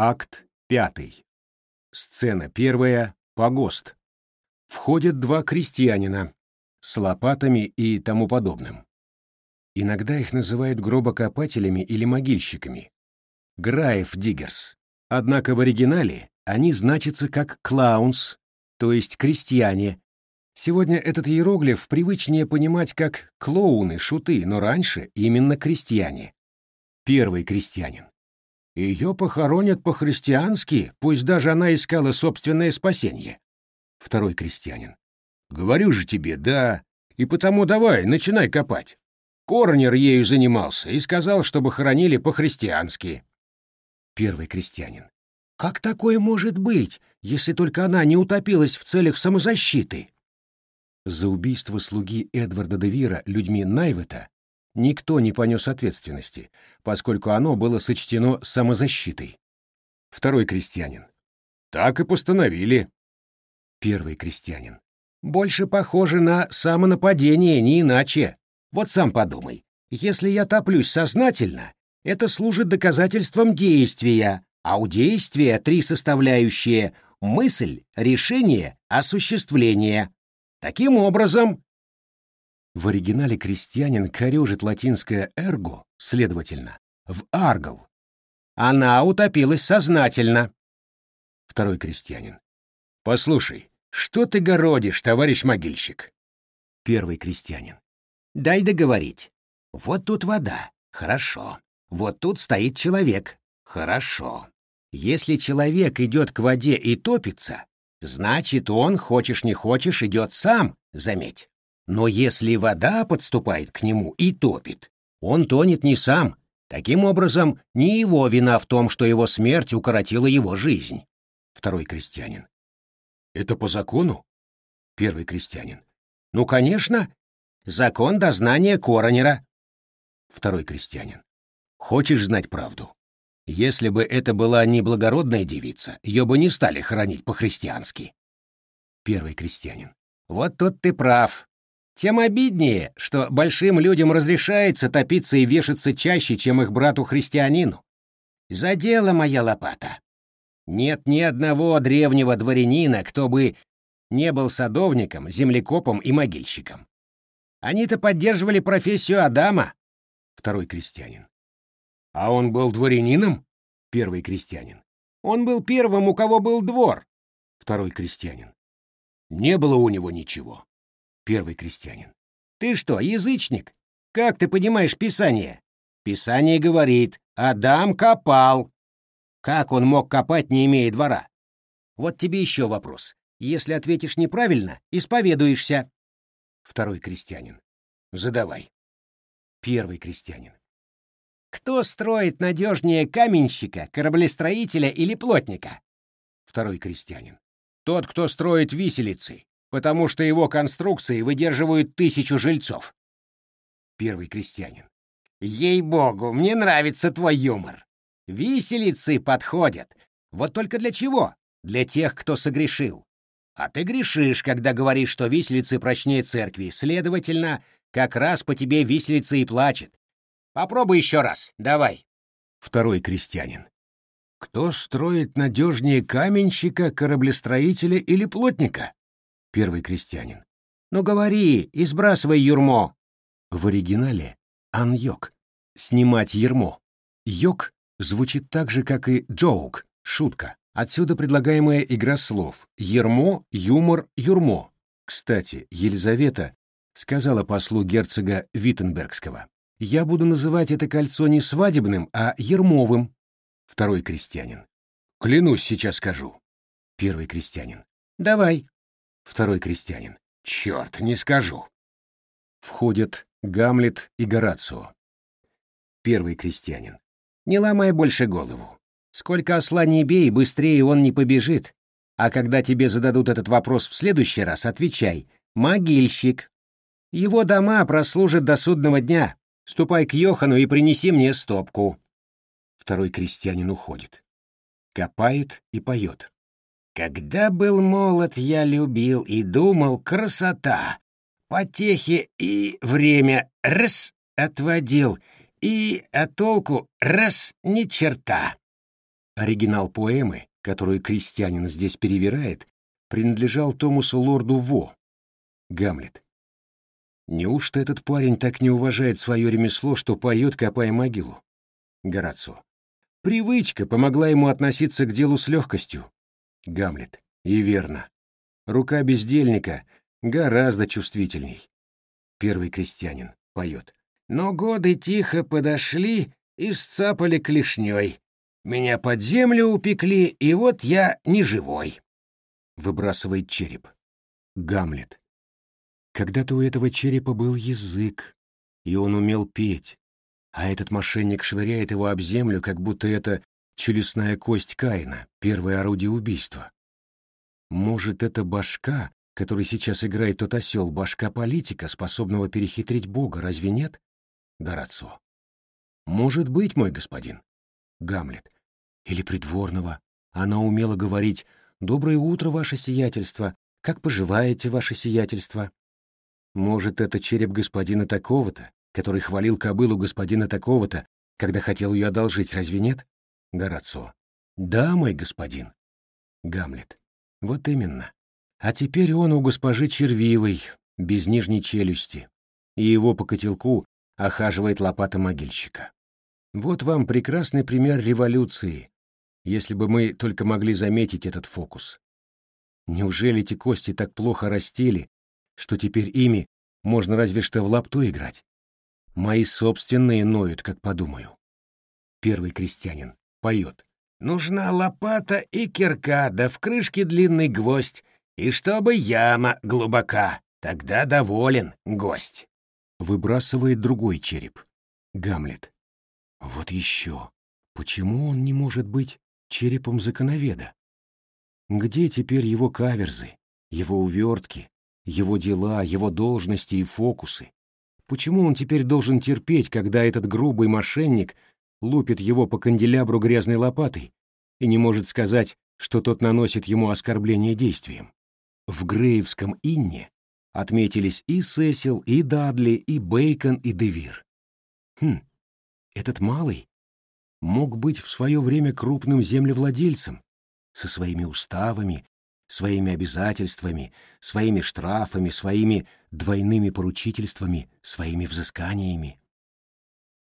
Акт пятый. Сцена первая. Погост. Входят два крестьянина с лопатами и тому подобным. Иногда их называют гробокопателями или могильщиками. Граев диггерс. Однако в оригинале они значатся как клаунс, то есть крестьяне. Сегодня этот иероглиф привычнее понимать как клоуны, шуты, но раньше именно крестьяне. Первый крестьянин. Ее похоронят по-христиански, пусть даже она искала собственное спасение. Второй крестьянин. Говорю же тебе, да, и потому давай, начинай копать. Коронер ею занимался и сказал, чтобы хоронили по-христиански. Первый крестьянин. Как такое может быть, если только она не утопилась в целях самозащиты? За убийство слуги Эдварда де Вира людьми Найвета никто не понес ответственности, поскольку оно было сочтено самозащитой. Второй крестьянин. Так и постановили. Первый крестьянин. Больше похоже на самонападение, не иначе. Вот сам подумай. Если я топлюсь сознательно, это служит доказательством действия, а у действия три составляющие — мысль, решение, осуществление. Таким образом, в оригинале крестьянин корежит латинское «эрго», следовательно, в «аргл». Она утопилась сознательно. Второй крестьянин. Послушай, что ты городишь, товарищ могильщик? Первый крестьянин. Дай договорить. Вот тут вода. Хорошо. Вот тут стоит человек. Хорошо. Если человек идет к воде и топится, значит, он, хочешь не хочешь, идет сам, заметь. Но если вода подступает к нему и топит, он тонет не сам. Таким образом, не его вина в том, что его смерть укоротила его жизнь. Второй крестьянин. Это по закону? Первый крестьянин. Ну, конечно. Закон дознания коронера. Второй крестьянин. Хочешь знать правду? Если бы это была не благородная девица, ее бы не стали хоронить по-христиански. Первый крестьянин. Вот тут ты прав. Тем обиднее, что большим людям разрешается топиться и вешаться чаще, чем их брату-христианину. За дело моя лопата. Нет ни одного древнего дворянина, кто бы не был садовником, землекопом и могильщиком. Они-то поддерживали профессию Адама. Второй крестьянин. А он был дворянином? Первый крестьянин. Он был первым, у кого был двор. Второй крестьянин. Не было у него ничего. Первый крестьянин. Ты что, язычник? Как ты понимаешь Писание? Писание говорит, Адам копал. Как он мог копать, не имея двора? Вот тебе еще вопрос. Если ответишь неправильно, исповедуешься. Второй крестьянин. Задавай. Первый крестьянин. Кто строит надежнее каменщика, кораблестроителя или плотника? Второй крестьянин. Тот, кто строит виселицы потому что его конструкции выдерживают тысячу жильцов. Первый крестьянин. Ей-богу, мне нравится твой юмор. Виселицы подходят. Вот только для чего? Для тех, кто согрешил. А ты грешишь, когда говоришь, что виселицы прочнее церкви. Следовательно, как раз по тебе виселица и плачет. Попробуй еще раз. Давай. Второй крестьянин. Кто строит надежнее каменщика, кораблестроителя или плотника? Первый крестьянин. «Ну говори и сбрасывай юрмо!» В оригинале «аньок» — «снимать ермо». «Йок» звучит так же, как и «джоук» — «шутка». Отсюда предлагаемая игра слов «ермо», «юмор», «юрмо». Кстати, Елизавета сказала послу герцога Виттенбергского, «Я буду называть это кольцо не свадебным, а ермовым». Второй крестьянин. «Клянусь, сейчас скажу». Первый крестьянин. «Давай». Второй крестьянин. Черт, не скажу. Входят Гамлет и Горацио. Первый крестьянин. Не ломай больше голову. Сколько осла не бей, быстрее он не побежит. А когда тебе зададут этот вопрос в следующий раз, отвечай. Могильщик. Его дома прослужат до судного дня. Ступай к Йохану и принеси мне стопку. Второй крестьянин уходит. Копает и поет. Когда был молод, я любил и думал, красота, потехи и время раз отводил, и а толку раз ни черта. оригинал поэмы, которую крестьянин здесь перевирает, принадлежал Томасу Лорду Во. Гамлет. Неужто этот парень так не уважает свое ремесло, что поет, копая могилу? Горацио. Привычка помогла ему относиться к делу с легкостью. Гамлет. И верно. Рука бездельника гораздо чувствительней. Первый крестьянин поет. Но годы тихо подошли и сцапали клешней. Меня под землю упекли, и вот я не живой. Выбрасывает череп. Гамлет. Когда-то у этого черепа был язык, и он умел петь, а этот мошенник швыряет его об землю, как будто это челюстная кость Каина, первое орудие убийства. Может, это башка, который сейчас играет тот осел, башка политика, способного перехитрить Бога, разве нет? Горацио. Может быть, мой господин. Гамлет. Или придворного. Она умела говорить «Доброе утро, ваше сиятельство! Как поживаете, ваше сиятельство?» Может, это череп господина такого-то, который хвалил кобылу господина такого-то, когда хотел ее одолжить, разве нет? Горацио. Да, мой господин. Гамлет. Вот именно. А теперь он у госпожи Червивой, без нижней челюсти, и его по котелку охаживает лопата могильщика. Вот вам прекрасный пример революции, если бы мы только могли заметить этот фокус. Неужели эти кости так плохо растели, что теперь ими можно разве что в лапту играть? Мои собственные ноют, как подумаю. Первый крестьянин поет. Нужна лопата и кирка, да в крышке длинный гвоздь, и чтобы яма глубока, тогда доволен гость. Выбрасывает другой череп. Гамлет. Вот еще. Почему он не может быть черепом законоведа? Где теперь его каверзы, его увертки, его дела, его должности и фокусы? Почему он теперь должен терпеть, когда этот грубый мошенник лупит его по канделябру грязной лопатой и не может сказать, что тот наносит ему оскорбление действием? В Грейвском Инне отметились и Сесил, и Дадли, и Бейкон, и Девир. Хм, этот малый мог быть в свое время крупным землевладельцем, со своими уставами, своими обязательствами, своими штрафами, своими двойными поручительствами, своими взысканиями.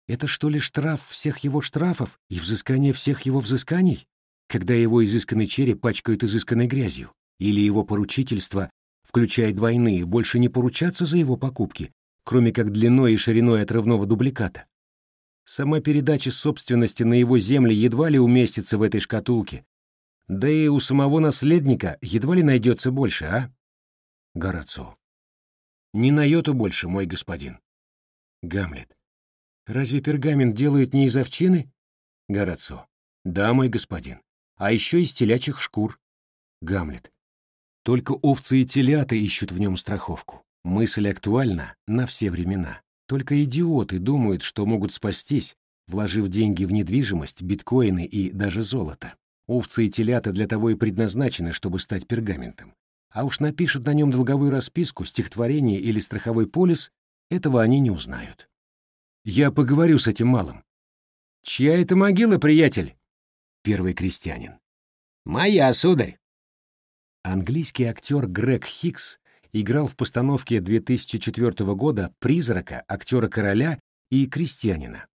Это что ли штраф всех его штрафов и взыскание всех его взысканий, когда его изысканный череп пачкают изысканной грязью? или его поручительство включает двойные, больше не поручаться за его покупки, кроме как длиной и шириной отрывного дубликата. Сама передача собственности на его земли едва ли уместится в этой шкатулке. Да и у самого наследника едва ли найдется больше, а? Горацио. Не на йоту больше, мой господин. Гамлет. Разве пергамент делают не из овчины? Горацио. Да, мой господин. А еще из телячьих шкур. Гамлет. Только овцы и телята ищут в нем страховку. Мысль актуальна на все времена. Только идиоты думают, что могут спастись, вложив деньги в недвижимость, биткоины и даже золото. Овцы и телята для того и предназначены, чтобы стать пергаментом. А уж напишут на нем долговую расписку, стихотворение или страховой полис, этого они не узнают. Я поговорю с этим малым. Чья это могила, приятель? Первый крестьянин. Моя, сударь. Английский актер Грег Хикс играл в постановке 2004 года «Призрака», актера короля и крестьянина.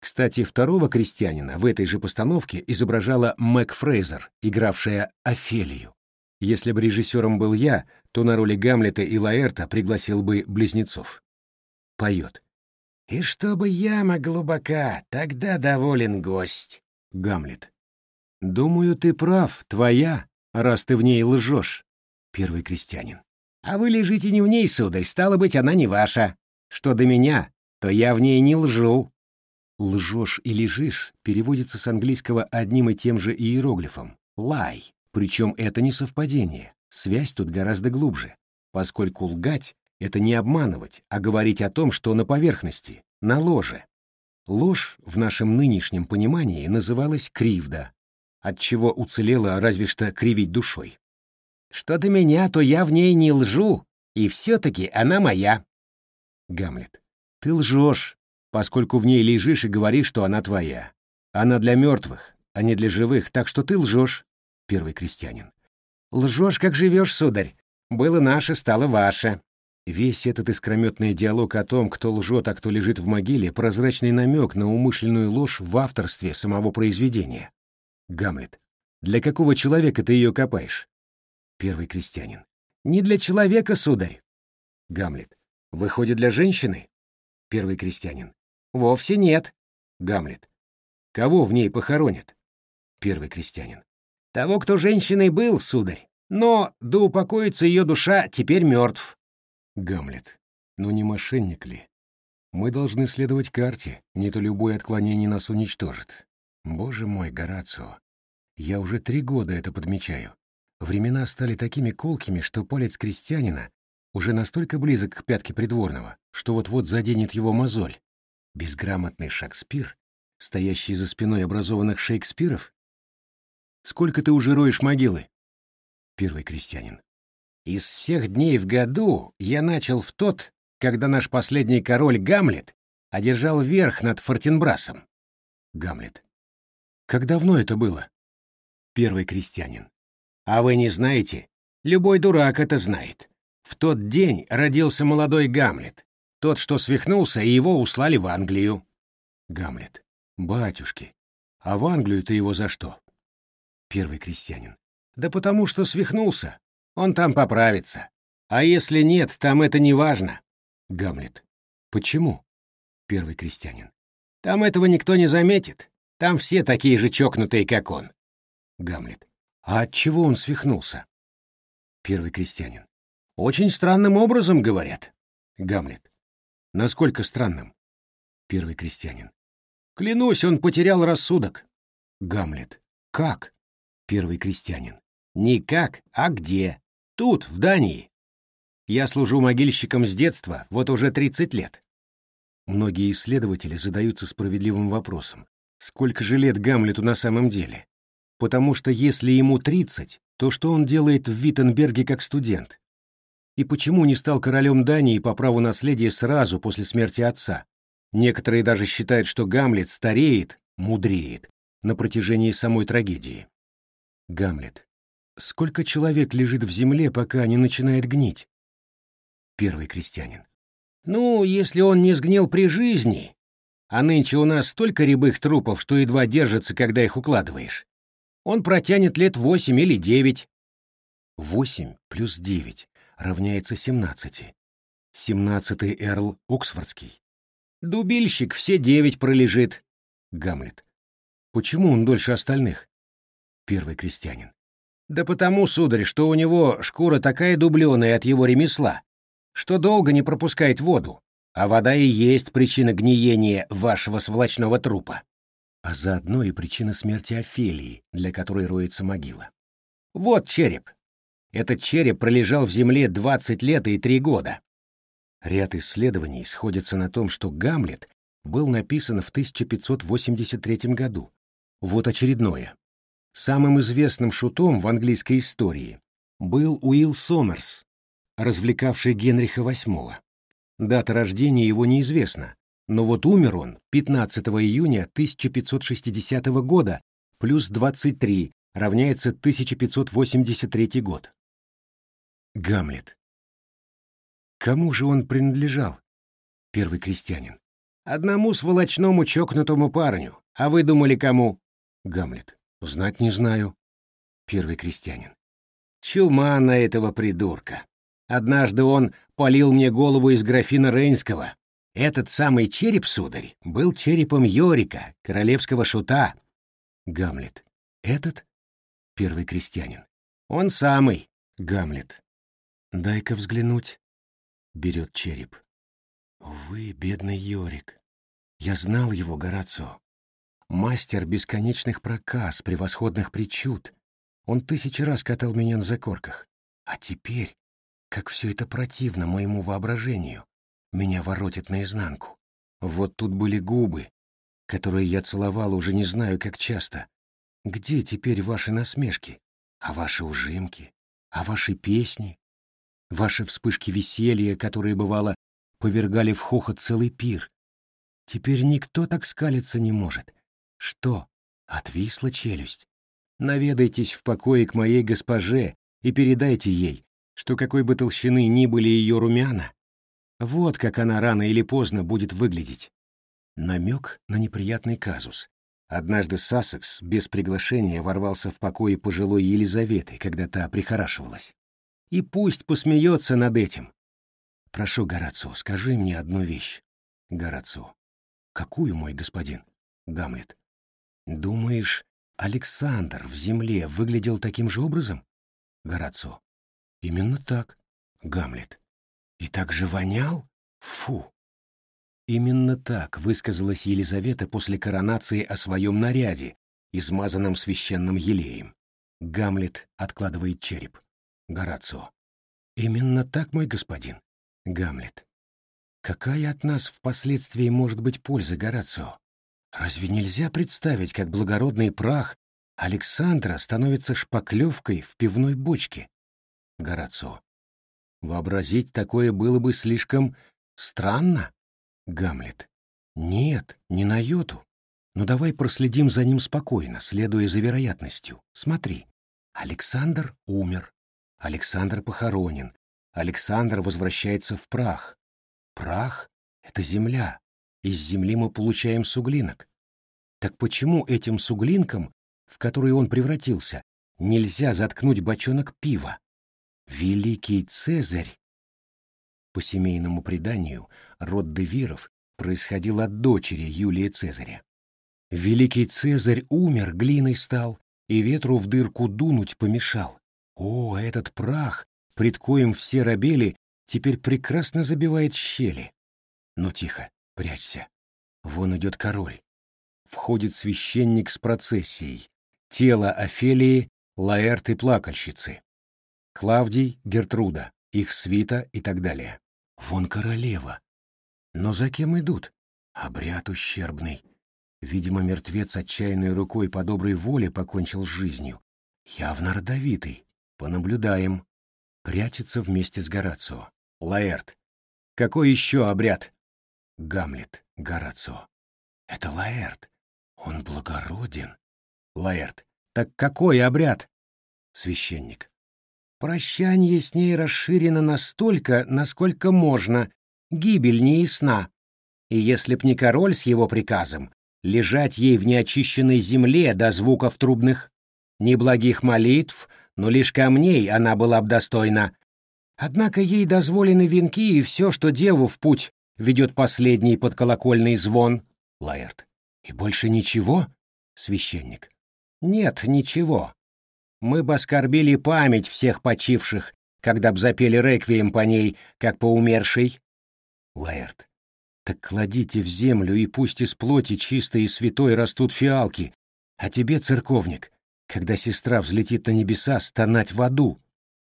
Кстати, второго крестьянина в этой же постановке изображала Мэг Фрейзер, игравшая Офелию. Если бы режиссером был я, то на роли Гамлета и Лаэрта пригласил бы близнецов. Поет. «И чтобы яма глубока, тогда доволен гость». Гамлет. «Думаю, ты прав, твоя, раз ты в ней лжешь, первый крестьянин. А вы лежите не в ней, сударь, стало быть, она не ваша. Что до меня, то я в ней не лжу. Лжешь и лежишь переводится с английского одним и тем же иероглифом — лай. Причем это не совпадение, связь тут гораздо глубже, поскольку лгать — это не обманывать, а говорить о том, что на поверхности, на ложе. Ложь в нашем нынешнем понимании называлась кривда, от чего уцелела разве что кривить душой. Что до меня, то я в ней не лжу, и все-таки она моя. Гамлет. Ты лжешь, поскольку в ней лежишь и говоришь, что она твоя. Она для мертвых, а не для живых, так что ты лжешь, первый крестьянин. Лжешь, как живешь, сударь. Было наше, стало ваше. Весь этот искрометный диалог о том, кто лжет, а кто лежит в могиле, прозрачный намек на умышленную ложь в авторстве самого произведения. Гамлет. Для какого человека ты ее копаешь? Первый крестьянин. Не для человека, сударь. Гамлет. Выходит, для женщины? Первый крестьянин. Вовсе нет. Гамлет. Кого в ней похоронят? Первый крестьянин. Того, кто женщиной был, сударь. Но, да упокоится ее душа, теперь мертв. Гамлет. Ну не мошенник ли? Мы должны следовать карте, не то любое отклонение нас уничтожит. Боже мой, Горацио, я уже три года это подмечаю. Времена стали такими колкими, что палец крестьянина уже настолько близок к пятке придворного, что вот-вот заденет его мозоль. Безграмотный Шекспир, стоящий за спиной образованных Шекспиров? Сколько ты уже роешь могилы? Первый крестьянин. Из всех дней в году я начал в тот, когда наш последний король Гамлет одержал верх над Фортенбрасом. Гамлет. Как давно это было? Первый крестьянин. А вы не знаете? Любой дурак это знает. В тот день родился молодой Гамлет, тот, что свихнулся, и его услали в Англию. Гамлет. Батюшки, а в Англию-то его за что? Первый крестьянин. Да потому что свихнулся. Он там поправится. А если нет, там это не важно. Гамлет. Почему? Первый крестьянин. Там этого никто не заметит. Там все такие же чокнутые, как он. Гамлет. А от чего он свихнулся? Первый крестьянин. Очень странным образом, говорят. Гамлет. Насколько странным? Первый крестьянин. Клянусь, он потерял рассудок. Гамлет. Как? Первый крестьянин. Не как, а где? Тут, в Дании. Я служу могильщиком с детства, вот уже 30 лет. Многие исследователи задаются справедливым вопросом. Сколько же лет Гамлету на самом деле? Потому что если ему 30, то что он делает в Виттенберге как студент? И почему не стал королем Дании по праву наследия сразу после смерти отца? Некоторые даже считают, что Гамлет стареет, мудреет на протяжении самой трагедии. Гамлет. Сколько человек лежит в земле, пока не начинает гнить? Первый крестьянин. Ну, если он не сгнил при жизни, а нынче у нас столько рябых трупов, что едва держатся, когда их укладываешь. Он протянет лет восемь или девять. Восемь плюс девять равняется семнадцати. Семнадцатый Эрл Оксфордский. Дубильщик все девять пролежит. Гамлет. Почему он дольше остальных? Первый крестьянин. Да потому, сударь, что у него шкура такая дубленая от его ремесла, что долго не пропускает воду, а вода и есть причина гниения вашего сволочного трупа. А заодно и причина смерти Офелии, для которой роется могила. Вот череп. Этот череп пролежал в земле 20 лет и 3 года. Ряд исследований сходится на том, что «Гамлет» был написан в 1583 году. Вот очередное. Самым известным шутом в английской истории был Уилл Сомерс, развлекавший Генриха VIII. Дата рождения его неизвестна, но вот умер он 15 июня 1560 года, плюс 23, равняется 1583 год. Гамлет. Кому же он принадлежал? Первый крестьянин. Одному сволочному чокнутому парню. А вы думали, кому? Гамлет. Знать не знаю. Первый крестьянин. Чума на этого придурка. Однажды он полил мне голову из графина Рейнского. Этот самый череп, сударь, был черепом Йорика, королевского шута. Гамлет. Этот? Первый крестьянин. Он самый. Гамлет. Дай-ка взглянуть. Берет череп. Вы, бедный Йорик. Я знал его, Горацио. Мастер бесконечных проказ, превосходных причуд. Он тысячи раз катал меня на закорках. А теперь как все это противно моему воображению. Меня воротит наизнанку. Вот тут были губы, которые я целовал уже не знаю как часто. Где теперь ваши насмешки? А ваши ужимки? А ваши песни? Ваши вспышки веселья, которые, бывало, повергали в хохот целый пир? Теперь никто так скалиться не может. Что? Отвисла челюсть. Наведайтесь в покое к моей госпоже и передайте ей, что какой бы толщины ни были ее румяна, вот как она рано или поздно будет выглядеть. Намек на неприятный казус. Однажды Сассекс без приглашения ворвался в покои пожилой Елизаветы, когда та прихорашивалась. И пусть посмеется над этим. Прошу, Горацио, скажи мне одну вещь. Горацио. Какую, мой господин? Гамлет. Думаешь, Александр в земле выглядел таким же образом? Горацио. Именно так. Гамлет. И так же вонял? Фу. Именно так высказалась Елизавета после коронации о своем наряде, измазанном священным елеем. Гамлет откладывает череп. Горацио. Именно так, мой господин. Гамлет. Какая от нас впоследствии может быть польза, Горацио? Разве нельзя представить, как благородный прах Александра становится шпаклевкой в пивной бочке? Горацио. Вообразить такое было бы слишком странно. Гамлет. Нет, не на йоту. Но давай проследим за ним спокойно, следуя за вероятностью. Смотри. Александр умер. Александр похоронен. Александр возвращается в прах. Прах — это земля, из земли мы получаем суглинок. Так почему этим суглинком, в который он превратился, нельзя заткнуть бочонок пива? Великий Цезарь! По семейному преданию, род Девиров происходил от дочери Юлия Цезаря. Великий Цезарь умер, глиной стал, и ветру в дырку дунуть помешал. О, этот прах, пред коем все рабели, теперь прекрасно забивает щели. Но тихо, Прячься. Вон идет король. Входит священник с процессией. Тело Офелии, Лаэрт и плакальщицы. Клавдий, Гертруда, их свита и так далее. Вон королева. Но за кем идут? Обряд ущербный. Видимо, мертвец отчаянной рукой по доброй воле покончил с жизнью. Явно родовитый. Понаблюдаем. Прячется вместе с Горацио. Лаэрт. Какой еще обряд? Гамлет, Горацио. Это Лаэрт. Он благороден. Лаэрт. Так какой обряд? Священник. Прощание с ней расширено настолько, насколько можно. Гибель не ясна. И если б не король с его приказом, лежать ей в неочищенной земле до звуков трубных, неблагих молитв, но лишь камней она была б достойна. Однако ей дозволены венки и все, что деву в путь ведет последний подколокольный звон. Лаэрт. И больше ничего? Священник. Нет, ничего. Мы бы оскорбили память всех почивших, когда б запели реквием по ней, как по умершей. Лаэрт. Так кладите в землю, и пусть из плоти чистой и святой растут фиалки. А тебе, церковник, когда сестра взлетит на небеса, стонать в аду.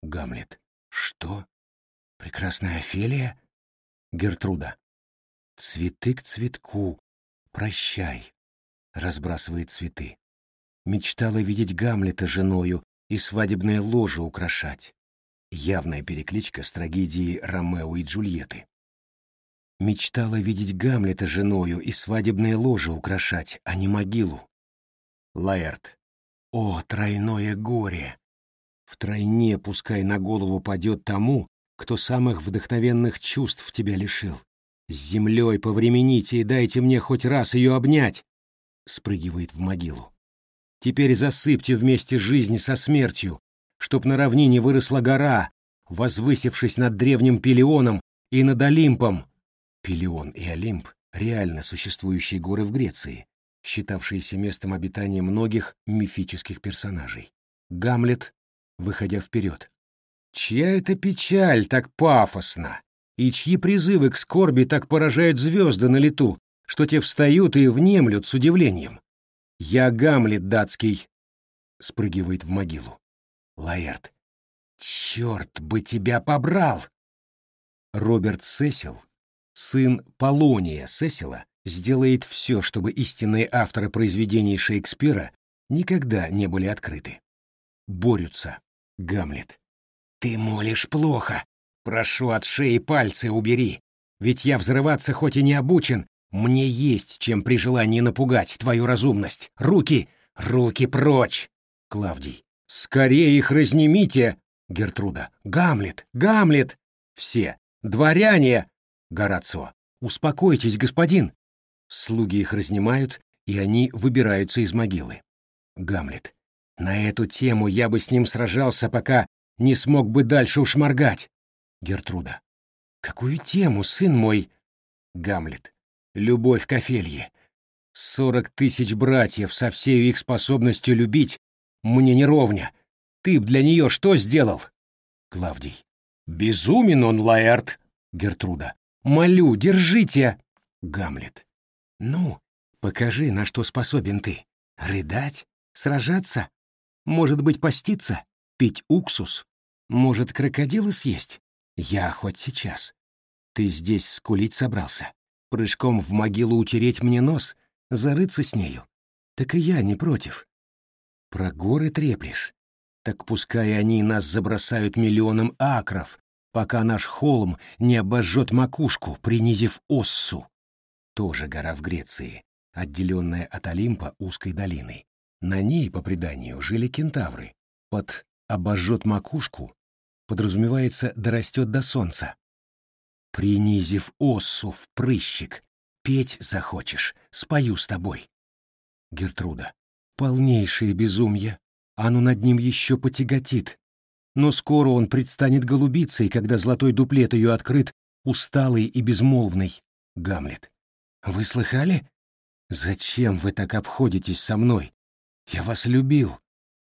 Гамлет. Что? Прекрасная Офелия? Гертруда. Цветы к цветку. Прощай. Разбрасывает цветы. Мечтала видеть Гамлета женою и свадебное ложе украшать. Явная перекличка с трагедией Ромео и Джульетты. Мечтала видеть Гамлета женою и свадебное ложе украшать, а не могилу. Лаэрт. О, тройное горе! Втройне пускай на голову падет тому, кто самых вдохновенных чувств тебя лишил. С землей повремените и дайте мне хоть раз ее обнять. Спрыгивает в могилу. Теперь засыпьте вместе жизни со смертью, чтоб на равнине выросла гора, возвысившись над древним Пелионом и над Олимпом. Пелион и Олимп — реально существующие горы в Греции, считавшиеся местом обитания многих мифических персонажей. Гамлет, выходя вперед. Чья это печаль так пафосна? И чьи призывы к скорби так поражают звезды на лету, что те встают и внемлют с удивлением? Я Гамлет датский, спрыгивает в могилу. Лаэрт. Черт бы тебя побрал! Роберт Сесил, сын Полония Сесила, сделает все, чтобы истинные авторы произведений Шекспира никогда не были открыты. Борются. Гамлет. «Ты молишь плохо. Прошу, от шеи пальцы убери. Ведь я взрываться хоть и не обучен, мне есть чем при желании напугать твою разумность. Руки! Руки прочь! Клавдий. Скорее их разнимите! Гертруда. Гамлет! Гамлет! Все. Дворяне! Горацио. Успокойтесь, господин. Слуги их разнимают, и они выбираются из могилы. Гамлет. На эту тему я бы с ним сражался, пока не смог бы дальше уж моргать. Гертруда. Какую тему, сын мой? Гамлет. Любовь к Офелье. Сорок тысяч братьев со всей их способностью любить мне не ровня. Ты б для нее что сделал? Клавдий. Безумен он, Лаэрт. Гертруда. Молю, держите. Гамлет. Ну, покажи, на что способен ты. Рыдать? Сражаться? Может быть, поститься? Пить уксус? Может, крокодила съесть? Я хоть сейчас. Ты здесь скулить собрался? Прыжком в могилу утереть мне нос? Зарыться с нею? Так и я не против. Про горы треплешь? Так пускай они нас забросают миллионом акров, пока наш холм не обожжет макушку, принизив Оссу. Тоже гора в Греции, отделенная от Олимпа узкой долиной. На ней, по преданию, жили кентавры. Под «обожжет макушку» подразумевается «дорастет до солнца». Принизив Оссу в прыщик, петь захочешь, спою с тобой. Гертруда. Полнейшее безумие. Оно над ним еще потяготит. Но скоро он предстанет голубицей, когда золотой дуплет ее открыт, усталый и безмолвный. Гамлет. Вы слыхали? Зачем вы так обходитесь со мной? Я вас любил.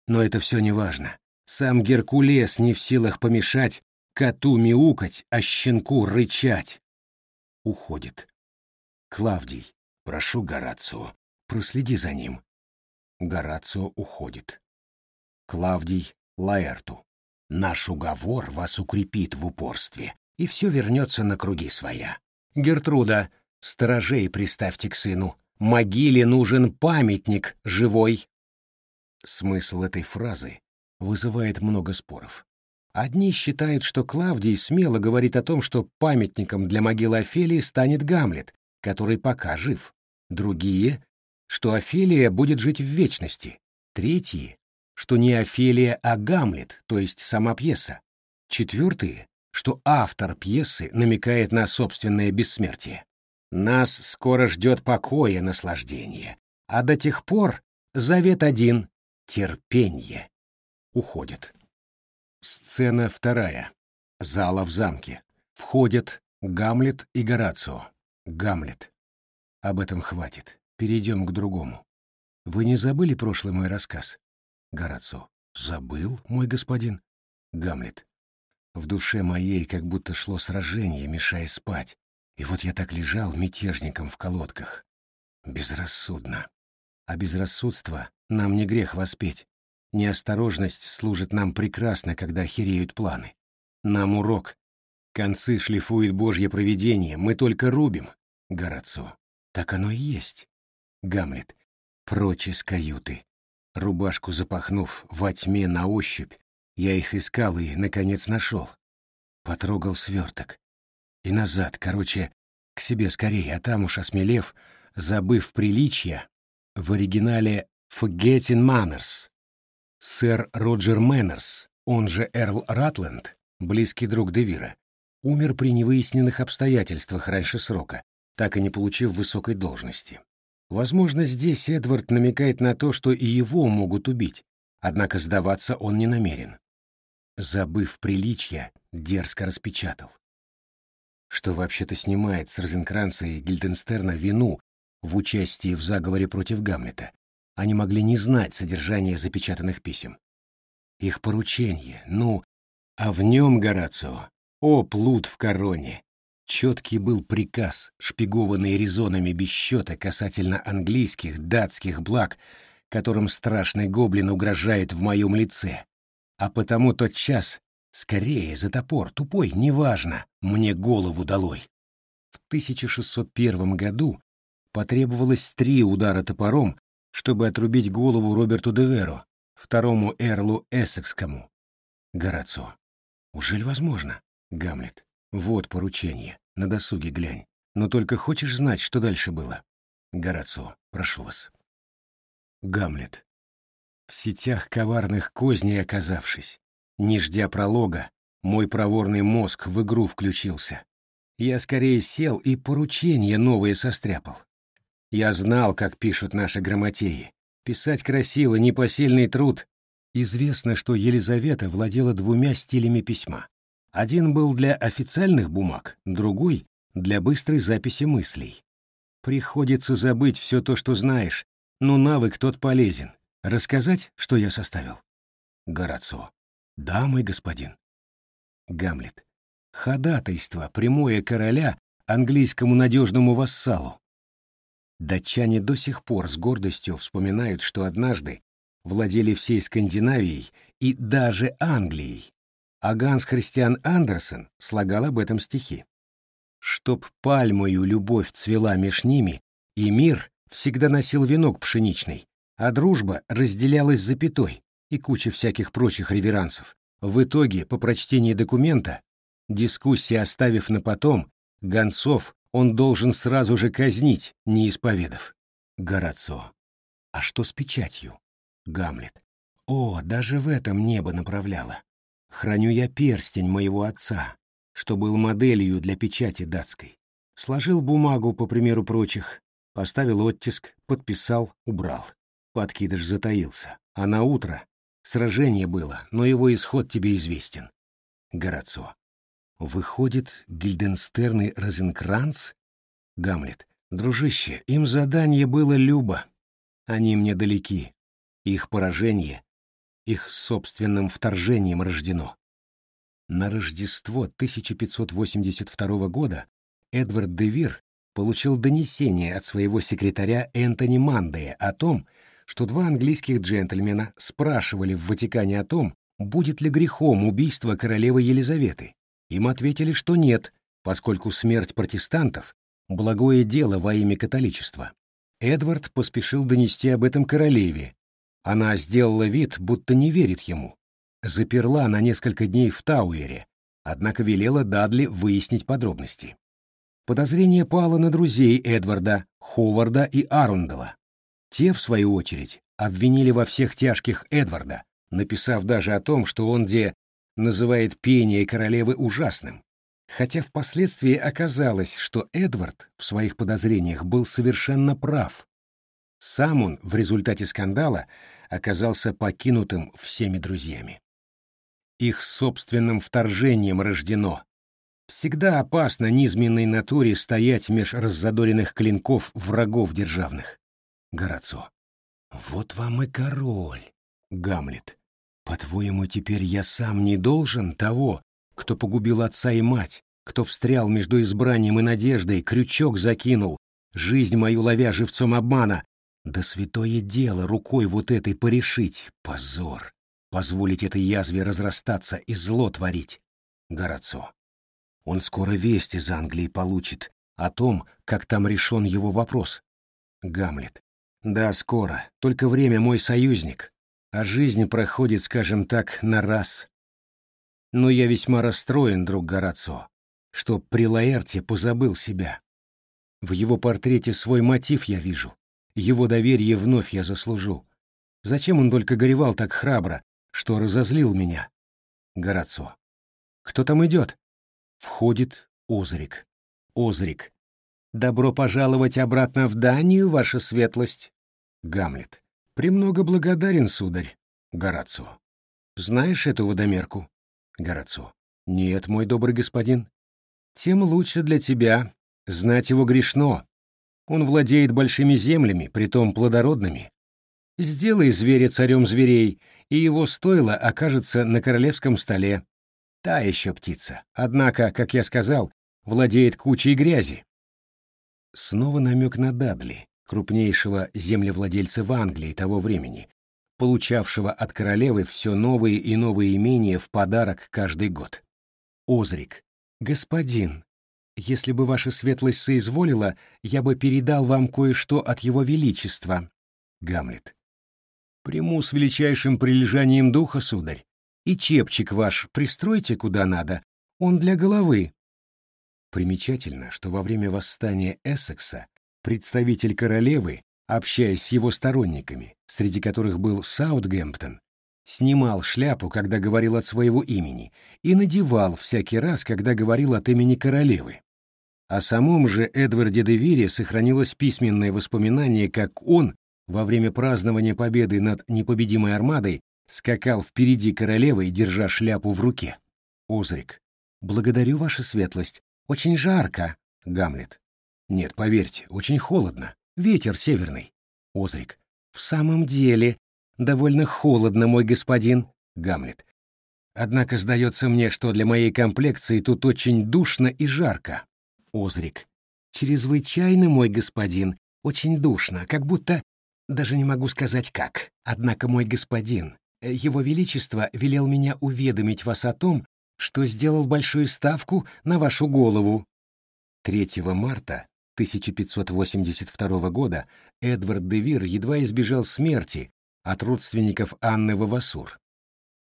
Но это все не важно. Сам Геркулес не в силах помешать коту мяукать, а щенку рычать. Уходит. Клавдий, прошу Горацио, проследи за ним. Горацио уходит. Клавдий Лаэрту. Наш уговор вас укрепит в упорстве, и все вернется на круги своя. Гертруда, сторожей приставьте к сыну. Могиле нужен памятник живой. Смысл этой фразы вызывает много споров. Одни считают, что Клавдий смело говорит о том, что памятником для могилы Офелии станет Гамлет, который пока жив. Другие что Офелия будет жить в вечности. Третьи, что не Офелия, а Гамлет, то есть сама пьеса. Четвертые, что автор пьесы намекает на собственное бессмертие. Нас скоро ждет покой наслаждение, а до тех пор завет один — терпение. Уходит. Сцена вторая. Зала в замке. Входят Гамлет и Горацио. Гамлет. Об этом хватит. Перейдем к другому. Вы не забыли прошлый мой рассказ? Горацио. Забыл, мой господин. Гамлет. В душе моей как будто шло сражение, мешая спать. И вот я так лежал мятежником в колодках. Безрассудно. А безрассудство нам не грех воспеть. Неосторожность служит нам прекрасно, когда хереют планы. Нам урок. Концы шлифует Божье провидение, мы только рубим. Горацио. Так оно и есть. Гамлет. Прочь из каюты. Рубашку запахнув во тьме на ощупь, я их искал и, наконец, нашел. Потрогал сверток. И назад, короче, к себе скорее, а там уж осмелев, забыв приличия, в оригинале «Forgetting Manners». Сэр Роджер Мэннерс, он же Эрл Ратленд, близкий друг Девира, умер при невыясненных обстоятельствах раньше срока, так и не получив высокой должности. Возможно, здесь Эдвард намекает на то, что и его могут убить, однако сдаваться он не намерен. Забыв приличия, дерзко распечатал. Что вообще-то снимает с Розенкранца и Гильденстерна вину в участии в заговоре против Гамлета. Они могли не знать содержания запечатанных писем. Их поручение, ну, а в нем Горацио, о, плут в короне, Четкий был приказ, шпигованный резонами без счета касательно английских, датских благ, которым страшный гоблин угрожает в моем лице. А потому тот час, скорее за топор, тупой, неважно, мне голову долой. В 1601 году потребовалось три удара топором, чтобы отрубить голову Роберту де Веро, второму эрлу Эссекскому. Горацио. Ужель возможно? Гамлет. Вот поручение. На досуге глянь. Но только хочешь знать, что дальше было? Горацио, прошу вас. Гамлет. В сетях коварных козней оказавшись, не ждя пролога, мой проворный мозг в игру включился. Я скорее сел и поручение новое состряпал. Я знал, как пишут наши грамотеи. Писать красиво — непосильный труд. Известно, что Елизавета владела двумя стилями письма. Один был для официальных бумаг, другой — для быстрой записи мыслей. Приходится забыть все то, что знаешь, но навык тот полезен. Рассказать, что я составил? Горацо. Да, мой господин. Гамлет. Ходатайство, прямое короля английскому надежному вассалу. Датчане до сих пор с гордостью вспоминают, что однажды владели всей Скандинавией и даже Англией, а Ганс Христиан Андерсен слагал об этом стихи. «Чтоб пальмою любовь цвела меж ними, и мир всегда носил венок пшеничный, а дружба разделялась запятой и куча всяких прочих реверансов. В итоге, по прочтении документа, дискуссии оставив на потом, гонцов он должен сразу же казнить, не исповедав. Горацо. А что с печатью? Гамлет. О, даже в этом небо направляло. Храню я перстень моего отца, что был моделью для печати датской. Сложил бумагу, по примеру прочих, поставил оттиск, подписал, убрал. Подкидыш затаился. А на утро сражение было, но его исход тебе известен. Горацо. Выходит, Гильденстерн и Розенкранц? Гамлет. Дружище, им задание было любо. Они мне далеки. Их поражение, их собственным вторжением рождено. На Рождество 1582 года Эдвард де Вир получил донесение от своего секретаря Энтони Мандея о том, что два английских джентльмена спрашивали в Ватикане о том, будет ли грехом убийство королевы Елизаветы, им ответили, что нет, поскольку смерть протестантов — благое дело во имя католичества. Эдвард поспешил донести об этом королеве. Она сделала вид, будто не верит ему. Заперла на несколько дней в Тауэре, однако велела Дадли выяснить подробности. Подозрение пало на друзей Эдварда, Ховарда и Арундела. Те, в свою очередь, обвинили во всех тяжких Эдварда, написав даже о том, что он где называет пение королевы ужасным, хотя впоследствии оказалось, что Эдвард в своих подозрениях был совершенно прав. Сам он в результате скандала оказался покинутым всеми друзьями. Их собственным вторжением рождено. Всегда опасно низменной натуре стоять меж раззадоренных клинков врагов державных. Горацо. Вот вам и король, Гамлет. По-твоему, теперь я сам не должен того, кто погубил отца и мать, кто встрял между избранием и надеждой, крючок закинул, жизнь мою ловя живцом обмана, да святое дело рукой вот этой порешить, позор, позволить этой язве разрастаться и зло творить. Горацо. Он скоро весть из Англии получит о том, как там решен его вопрос. Гамлет. Да, скоро, только время мой союзник а жизнь проходит, скажем так, на раз. Но я весьма расстроен, друг Горацо, что при Лаэрте позабыл себя. В его портрете свой мотив я вижу, его доверие вновь я заслужу. Зачем он только горевал так храбро, что разозлил меня? Горацо. Кто там идет? Входит Озрик. Озрик. Добро пожаловать обратно в Данию, ваша светлость. Гамлет. «Премного благодарен, сударь, Горацио. Знаешь эту водомерку?» Горацио. «Нет, мой добрый господин. Тем лучше для тебя. Знать его грешно. Он владеет большими землями, притом плодородными. Сделай зверя царем зверей, и его стойло окажется на королевском столе. Та еще птица. Однако, как я сказал, владеет кучей грязи». Снова намек на Дадли крупнейшего землевладельца в Англии того времени, получавшего от королевы все новые и новые имения в подарок каждый год. Озрик. «Господин, если бы ваша светлость соизволила, я бы передал вам кое-что от его величества». Гамлет. «Приму с величайшим прилежанием духа, сударь, и чепчик ваш пристройте куда надо, он для головы». Примечательно, что во время восстания Эссекса представитель королевы, общаясь с его сторонниками, среди которых был Саутгемптон, снимал шляпу, когда говорил от своего имени, и надевал всякий раз, когда говорил от имени королевы. О самом же Эдварде де Вире сохранилось письменное воспоминание, как он, во время празднования победы над непобедимой армадой, скакал впереди королевы, держа шляпу в руке. Озрик. «Благодарю, ваша светлость. Очень жарко». Гамлет. «Нет, поверьте, очень холодно. Ветер северный». Озрик. «В самом деле, довольно холодно, мой господин». Гамлет. «Однако сдается мне, что для моей комплекции тут очень душно и жарко». Озрик. «Чрезвычайно, мой господин, очень душно, как будто... Даже не могу сказать как. Однако, мой господин, его Величество велел меня уведомить вас о том, что сделал большую ставку на вашу голову. 3 марта 1582 года Эдвард де Вир едва избежал смерти от родственников Анны Вавасур.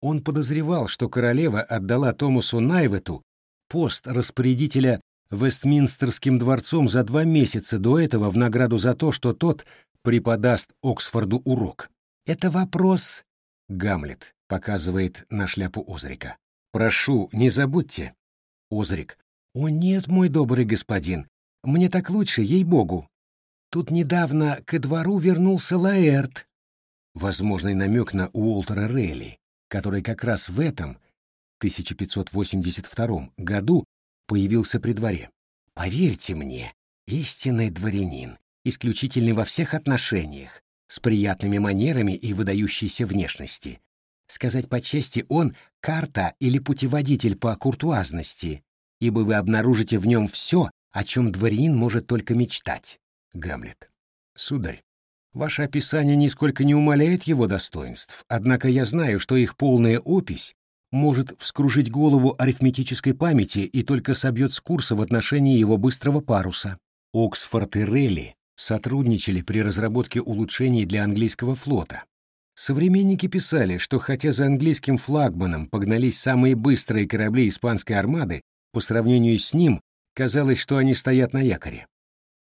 Он подозревал, что королева отдала Томасу Найвету пост распорядителя Вестминстерским дворцом за два месяца до этого в награду за то, что тот преподаст Оксфорду урок. Это вопрос Гамлет показывает на шляпу Озрика. «Прошу, не забудьте». Озрик. «О нет, мой добрый господин, мне так лучше, ей-богу. Тут недавно ко двору вернулся Лаэрт». Возможный намек на Уолтера Рейли, который как раз в этом, 1582 году, появился при дворе. «Поверьте мне, истинный дворянин, исключительный во всех отношениях, с приятными манерами и выдающейся внешности. Сказать по чести, он — карта или путеводитель по куртуазности, ибо вы обнаружите в нем все, о чем дворянин может только мечтать. Гамлет. Сударь, ваше описание нисколько не умаляет его достоинств, однако я знаю, что их полная опись может вскружить голову арифметической памяти и только собьет с курса в отношении его быстрого паруса. Оксфорд и Релли сотрудничали при разработке улучшений для английского флота. Современники писали, что хотя за английским флагманом погнались самые быстрые корабли испанской армады, по сравнению с ним казалось, что они стоят на якоре.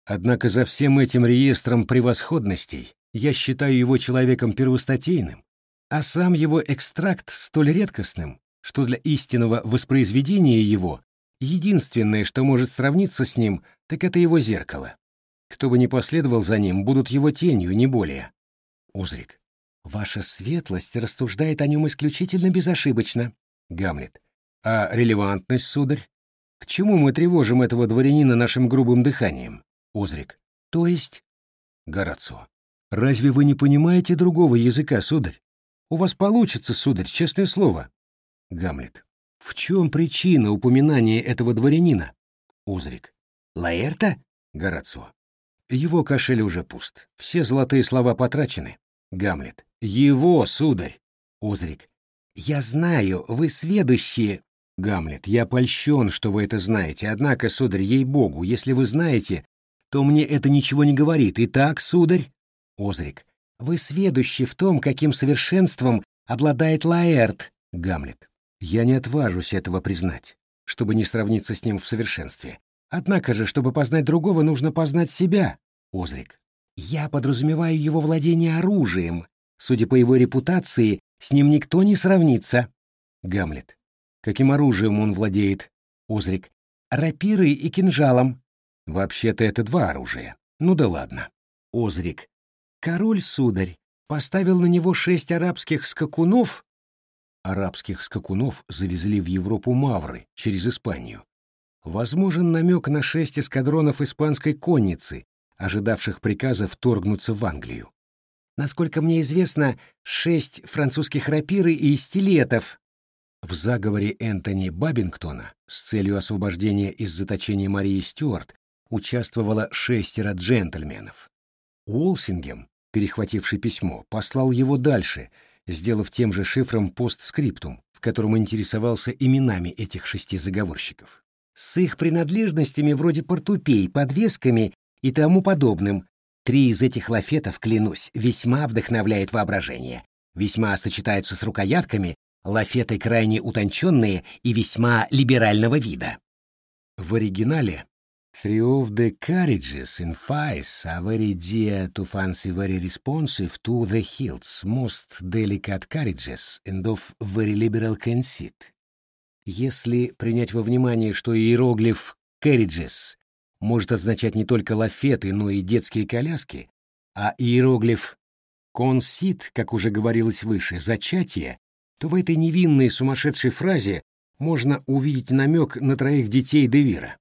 Однако за всем этим реестром превосходностей я считаю его человеком первостатейным, а сам его экстракт столь редкостным, что для истинного воспроизведения его единственное, что может сравниться с ним, так это его зеркало. Кто бы ни последовал за ним, будут его тенью, не более. Узрик. Ваша светлость рассуждает о нем исключительно безошибочно. Гамлет. А релевантность, сударь? К чему мы тревожим этого дворянина нашим грубым дыханием? Озрик. То есть? Горацио. Разве вы не понимаете другого языка, сударь? У вас получится, сударь, честное слово. Гамлет. В чем причина упоминания этого дворянина? Озрик. Лаэрта? Горацио. Его кошель уже пуст. Все золотые слова потрачены. Гамлет. Его, сударь. Озрик. Я знаю, вы сведущие. Гамлет. Я польщен, что вы это знаете. Однако, сударь, ей-богу, если вы знаете, то мне это ничего не говорит. Итак, сударь. Озрик. Вы сведущи в том, каким совершенством обладает Лаэрт. Гамлет. Я не отважусь этого признать, чтобы не сравниться с ним в совершенстве. Однако же, чтобы познать другого, нужно познать себя. Озрик. Я подразумеваю его владение оружием. Судя по его репутации, с ним никто не сравнится. Гамлет. Каким оружием он владеет? Озрик. Рапирой и кинжалом. Вообще-то это два оружия. Ну да ладно. Озрик. Король, сударь, поставил на него шесть арабских скакунов. Арабских скакунов завезли в Европу мавры через Испанию возможен намек на шесть эскадронов испанской конницы, ожидавших приказа вторгнуться в Англию. Насколько мне известно, шесть французских рапиры и стилетов. В заговоре Энтони Бабингтона с целью освобождения из заточения Марии Стюарт участвовало шестеро джентльменов. Уолсингем, перехвативший письмо, послал его дальше, сделав тем же шифром постскриптум, в котором интересовался именами этих шести заговорщиков с их принадлежностями вроде портупей, подвесками и тому подобным. Три из этих лафетов, клянусь, весьма вдохновляют воображение, весьма сочетаются с рукоятками, лафеты крайне утонченные и весьма либерального вида. В оригинале Three of the carriages in Fies are very dear to fancy very responsive to the hills, most delicate carriages and of very liberal conceit. Если принять во внимание, что иероглиф carriages может означать не только лафеты, но и детские коляски, а иероглиф conceit, как уже говорилось выше, зачатие, то в этой невинной сумасшедшей фразе можно увидеть намек на троих детей Девира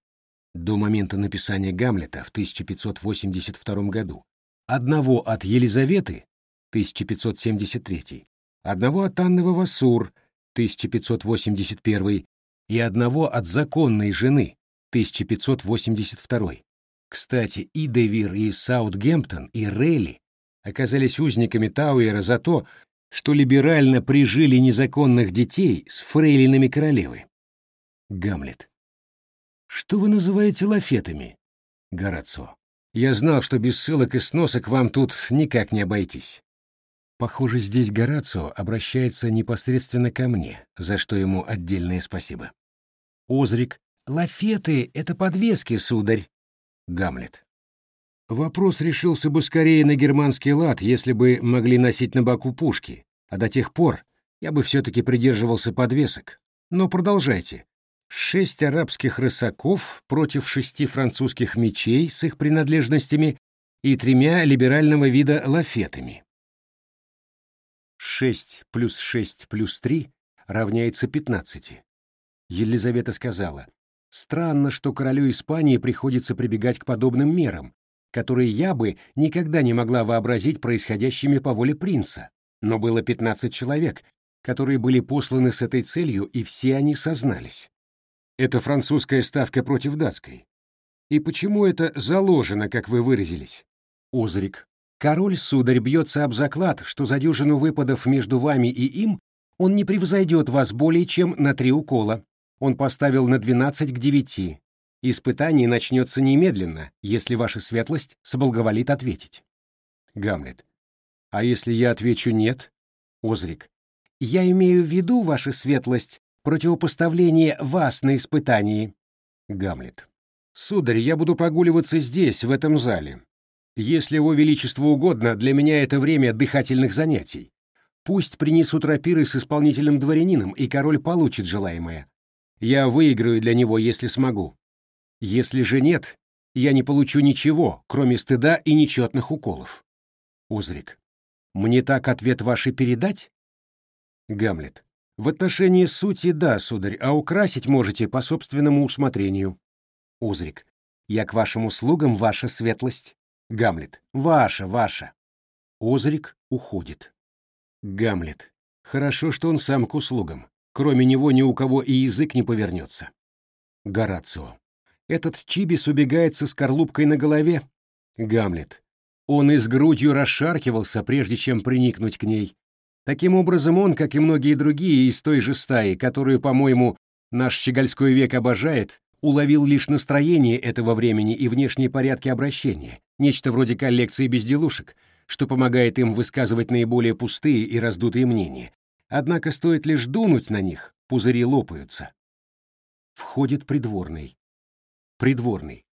до момента написания Гамлета в 1582 году, одного от Елизаветы 1573, одного от Анны Вавасур 1581 и одного от законной жены 1582. Кстати, и Девир, и Саутгемптон, и Релли оказались узниками Тауэра за то, что либерально прижили незаконных детей с фрейлинами королевы. Гамлет. Что вы называете лафетами? Горацо. Я знал, что без ссылок и сносок вам тут никак не обойтись. Похоже, здесь Горацио обращается непосредственно ко мне, за что ему отдельное спасибо. Озрик. Лафеты — это подвески, сударь. Гамлет. Вопрос решился бы скорее на германский лад, если бы могли носить на боку пушки, а до тех пор я бы все-таки придерживался подвесок. Но продолжайте шесть арабских рысаков против шести французских мечей с их принадлежностями и тремя либерального вида лафетами. Шесть плюс шесть плюс три равняется пятнадцати. Елизавета сказала, «Странно, что королю Испании приходится прибегать к подобным мерам, которые я бы никогда не могла вообразить происходящими по воле принца, но было пятнадцать человек, которые были посланы с этой целью, и все они сознались. Это французская ставка против датской. И почему это заложено, как вы выразились? Озрик. Король, сударь, бьется об заклад, что за дюжину выпадов между вами и им он не превзойдет вас более чем на три укола. Он поставил на двенадцать к девяти. Испытание начнется немедленно, если ваша светлость соблаговолит ответить. Гамлет. А если я отвечу «нет»? Озрик. Я имею в виду, ваша светлость, противопоставление вас на испытании. Гамлет. Сударь, я буду прогуливаться здесь, в этом зале. Если его величеству угодно, для меня это время дыхательных занятий. Пусть принесут рапиры с исполнительным дворянином, и король получит желаемое. Я выиграю для него, если смогу. Если же нет, я не получу ничего, кроме стыда и нечетных уколов. Узрик. Мне так ответ ваши передать? Гамлет. В отношении сути да, сударь, а украсить можете по собственному усмотрению. Узрик. Я к вашим услугам, ваша светлость. Гамлет. Ваша, ваша. Озрик уходит. Гамлет. Хорошо, что он сам к услугам. Кроме него ни у кого и язык не повернется. Горацио. Этот чибис убегает со скорлупкой на голове. Гамлет. Он и с грудью расшаркивался, прежде чем приникнуть к ней. Таким образом, он, как и многие другие из той же стаи, которую, по-моему, наш щегольской век обожает, уловил лишь настроение этого времени и внешние порядки обращения, нечто вроде коллекции безделушек, что помогает им высказывать наиболее пустые и раздутые мнения. Однако стоит лишь дунуть на них, пузыри лопаются. Входит придворный. Придворный.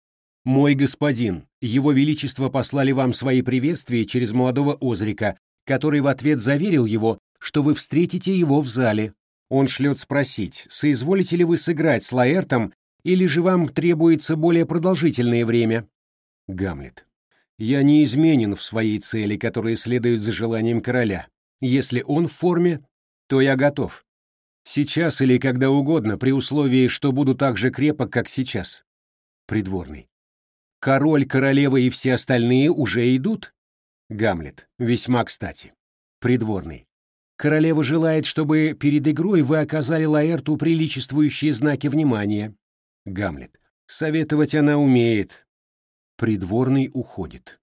«Мой господин, его величество послали вам свои приветствия через молодого Озрика, который в ответ заверил его, что вы встретите его в зале. Он шлет спросить, соизволите ли вы сыграть с Лаэртом, или же вам требуется более продолжительное время? Гамлет. Я не изменен в своей цели, которая следует за желанием короля. Если он в форме, то я готов. Сейчас или когда угодно, при условии, что буду так же крепок, как сейчас. Придворный. Король, королева и все остальные уже идут? Гамлет. Весьма кстати. Придворный. Королева желает, чтобы перед игрой вы оказали Лаэрту приличествующие знаки внимания. Гамлет. Советовать она умеет. Придворный уходит.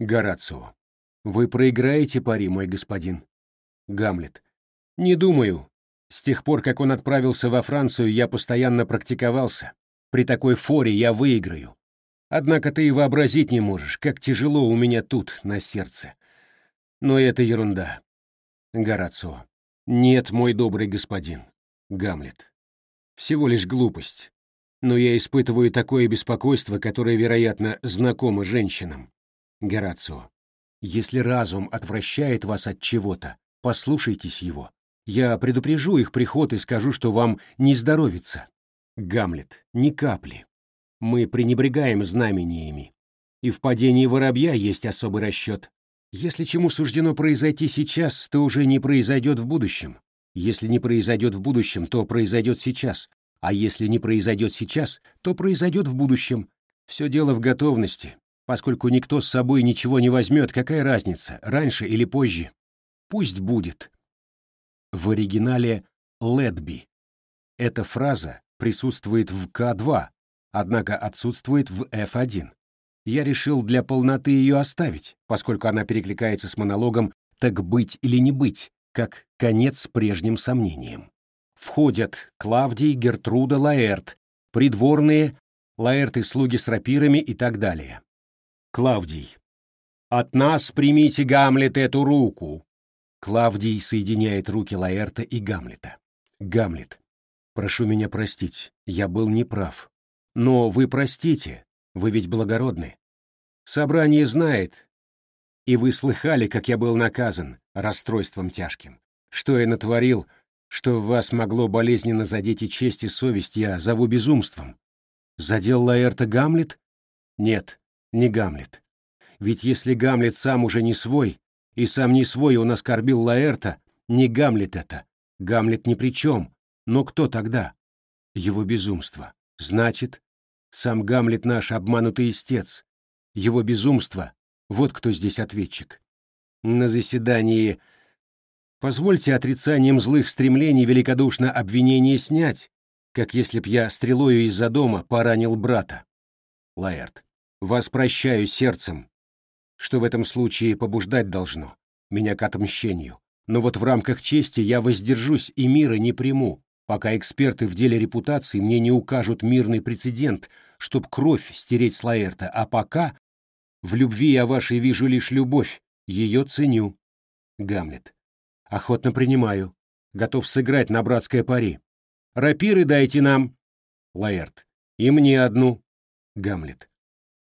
Горацио. Вы проиграете пари, мой господин. Гамлет. Не думаю. С тех пор, как он отправился во Францию, я постоянно практиковался. При такой форе я выиграю. Однако ты и вообразить не можешь, как тяжело у меня тут, на сердце. Но это ерунда. Горацио. Нет, мой добрый господин. Гамлет. Всего лишь глупость. но я испытываю такое беспокойство, которое, вероятно, знакомо женщинам. Горацио, если разум отвращает вас от чего-то, послушайтесь его. Я предупрежу их приход и скажу, что вам не здоровится. Гамлет, ни капли. Мы пренебрегаем знамениями. И в падении воробья есть особый расчет. Если чему суждено произойти сейчас, то уже не произойдет в будущем. Если не произойдет в будущем, то произойдет сейчас. А если не произойдет сейчас, то произойдет в будущем. Все дело в готовности. Поскольку никто с собой ничего не возьмет, какая разница, раньше или позже? Пусть будет. В оригинале «Летби». Эта фраза присутствует в К2, однако отсутствует в F1. Я решил для полноты ее оставить, поскольку она перекликается с монологом «так быть или не быть», как конец прежним сомнениям. Входят Клавдий, Гертруда, Лаэрт, придворные, Лаэрты-слуги с рапирами и так далее. Клавдий. «От нас примите, Гамлет, эту руку!» Клавдий соединяет руки Лаэрта и Гамлета. Гамлет. «Прошу меня простить, я был неправ. Но вы простите, вы ведь благородны. Собрание знает, и вы слыхали, как я был наказан расстройством тяжким. Что я натворил, что вас могло болезненно задеть и честь, и совесть, я зову безумством. Задел Лаэрта Гамлет? Нет, не Гамлет. Ведь если Гамлет сам уже не свой, и сам не свой он оскорбил Лаэрта, не Гамлет это. Гамлет ни при чем. Но кто тогда? Его безумство. Значит, сам Гамлет наш обманутый истец. Его безумство. Вот кто здесь ответчик. На заседании... Позвольте отрицанием злых стремлений великодушно обвинение снять, как если б я стрелою из-за дома поранил брата. Лаэрт. Вас прощаю сердцем, что в этом случае побуждать должно, меня к отмщению. Но вот в рамках чести я воздержусь и мира не приму, пока эксперты в деле репутации мне не укажут мирный прецедент, чтоб кровь стереть с Лаэрта, а пока в любви я вашей вижу лишь любовь, ее ценю. Гамлет. Охотно принимаю. Готов сыграть на братское пари. Рапиры дайте нам. Лаэрт. И мне одну. Гамлет.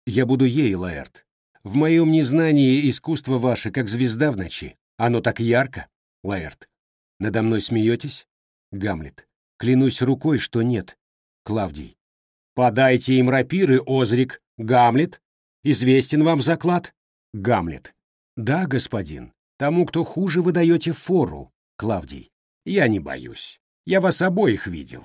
Я буду ей, Лаэрт. В моем незнании искусство ваше, как звезда в ночи. Оно так ярко. Лаэрт. Надо мной смеетесь? Гамлет. Клянусь рукой, что нет. Клавдий. Подайте им рапиры, Озрик. Гамлет. Известен вам заклад? Гамлет. Да, господин. Тому, кто хуже, вы даете фору. Клавдий. Я не боюсь. Я вас обоих видел.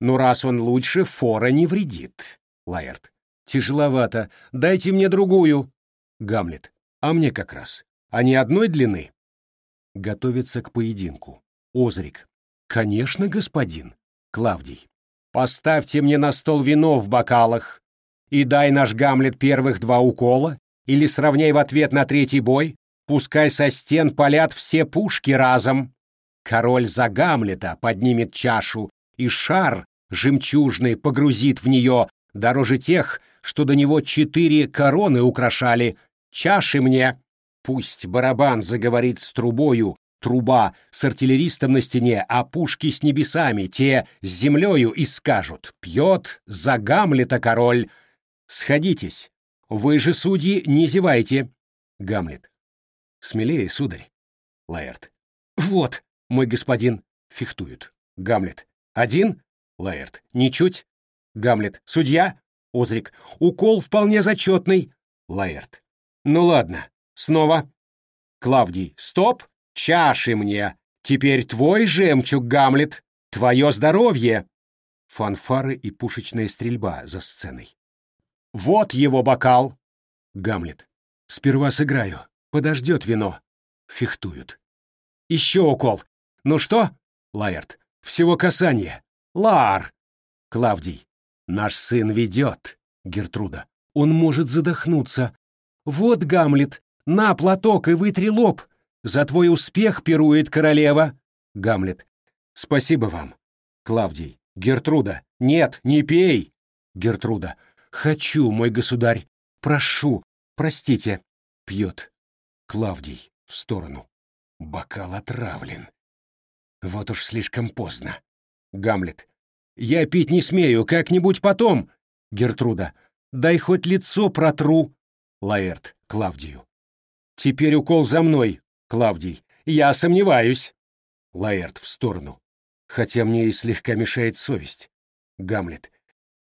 Но раз он лучше, фора не вредит. Лаэрт. Тяжеловато. Дайте мне другую. Гамлет. А мне как раз. Они одной длины? Готовится к поединку. Озрик. Конечно, господин. Клавдий. Поставьте мне на стол вино в бокалах. И дай наш Гамлет первых два укола, или сравняй в ответ на третий бой, пускай со стен палят все пушки разом. Король за Гамлета поднимет чашу, и шар жемчужный погрузит в нее дороже тех, что до него четыре короны украшали. Чаши мне! Пусть барабан заговорит с трубою, труба с артиллеристом на стене, а пушки с небесами, те с землею и скажут «Пьет за Гамлета король!» Сходитесь. Вы же, судьи, не зевайте. Гамлет. Смелее, сударь. Лаэрт. Вот, мой господин. Фехтуют. Гамлет. Один? Лаэрт. Ничуть. Гамлет. Судья? Озрик. Укол вполне зачетный. Лаэрт. Ну ладно. Снова. Клавдий. Стоп. Чаши мне. Теперь твой жемчуг, Гамлет. Твое здоровье. Фанфары и пушечная стрельба за сценой. Вот его бокал. Гамлет. Сперва сыграю. Подождет вино. Фехтуют. Еще укол. Ну что? Лаэрт. Всего касание. Лар. Клавдий. Наш сын ведет. Гертруда. Он может задохнуться. Вот, Гамлет, на платок и вытри лоб. За твой успех пирует королева. Гамлет. Спасибо вам. Клавдий. Гертруда. Нет, не пей. Гертруда. Хочу, мой государь. Прошу, простите. Пьет. Клавдий в сторону. Бокал отравлен. Вот уж слишком поздно. Гамлет. Я пить не смею, как-нибудь потом. Гертруда. Дай хоть лицо протру. Лаэрт Клавдию. Теперь укол за мной, Клавдий. Я сомневаюсь. Лаэрт в сторону. Хотя мне и слегка мешает совесть. Гамлет.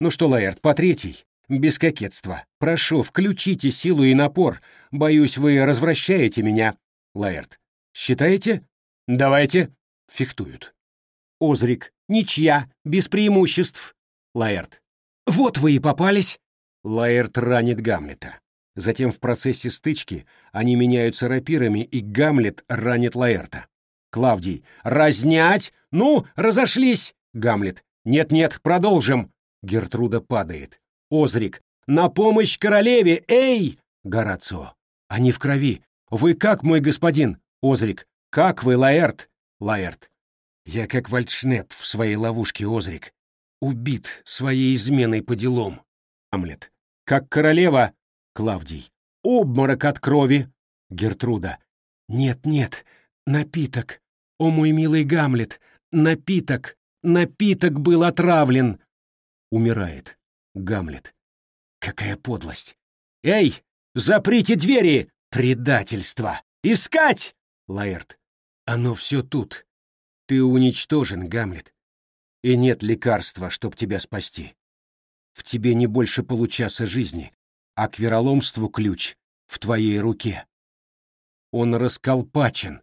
Ну что, Лаэрт, по третий? Без кокетства. Прошу, включите силу и напор. Боюсь, вы развращаете меня. Лаэрт. Считаете? Давайте. Фехтуют. Озрик. Ничья, без преимуществ. Лаэрт. Вот вы и попались. Лаэрт ранит Гамлета. Затем в процессе стычки они меняются рапирами, и Гамлет ранит Лаэрта. Клавдий. «Разнять? Ну, разошлись!» Гамлет. «Нет-нет, продолжим!» Гертруда падает. Озрик. «На помощь королеве! Эй!» Горацио. «Они в крови! Вы как, мой господин?» Озрик. «Как вы, Лаэрт?» Лаэрт. «Я как вальдшнеп в своей ловушке, Озрик. Убит своей изменой по делам». Амлет. «Как королева?» Клавдий. «Обморок от крови!» Гертруда. «Нет-нет, напиток. О, мой милый Гамлет, напиток, напиток был отравлен!» Умирает. Гамлет. «Какая подлость! Эй, заприте двери! Предательство! Искать!» Лаэрт. «Оно все тут. Ты уничтожен, Гамлет. И нет лекарства, чтоб тебя спасти. В тебе не больше получаса жизни, а к вероломству ключ в твоей руке. Он расколпачен,